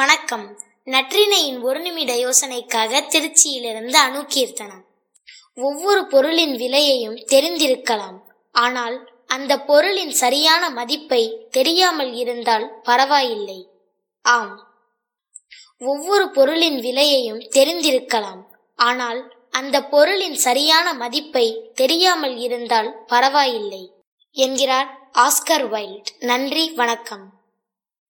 வணக்கம். நற்றினையின் ஒரு நிமிட யோசனைக்காக திருச்சியிலிருந்து அணுகீர்த்தனம். ஒவ்வொரு பொருளின் விலையையும் தெரிந்திருக்கலாம். ஆனால் அந்த பொருளின் சரியான மதிப்பை தெரியாமல் இருந்தால் பரவாயில்லை. ஆம். ஒவ்வொரு பொருளின் விலையையும் தெரிந்திருக்கலாம். ஆனால் அந்த பொருளின் சரியான மதிப்பை தெரியாமல் இருந்தால் பரவாயில்லை. என்கிறார் ஆஸ்கர் வைல்ட். நன்றி வணக்கம்.